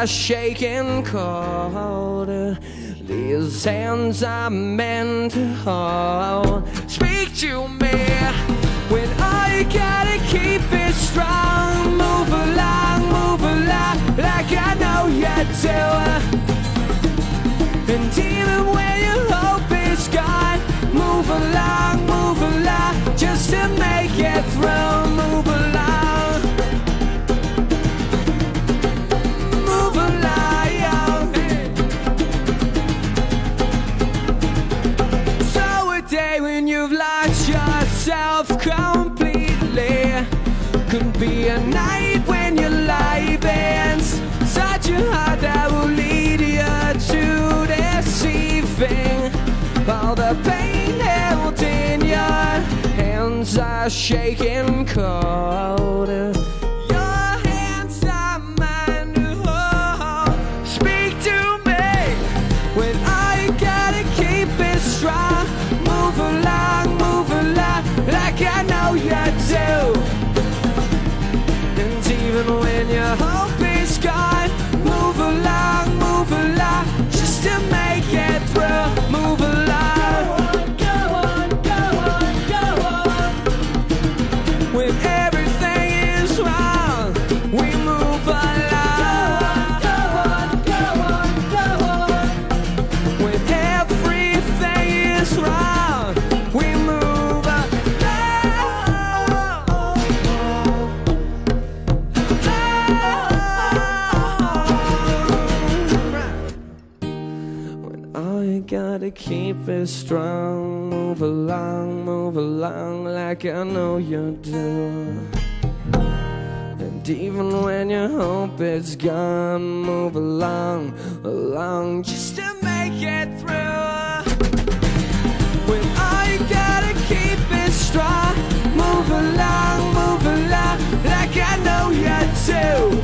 are shaking cold. These hands are meant to hold. Speak to me when I gotta keep it strong. Move along, move along, like I know you do. Yourself completely could be a night when your life ends. Such a heart that will lead you to deceiving. All the pain held in your hands are shaking cold. Gotta keep it strong, move along, move along like I know you do. And even when your hope is gone, move along, along just to make it through. When I gotta keep it strong, move along, move along, like I know you do.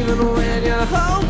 Even when your hope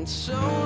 and so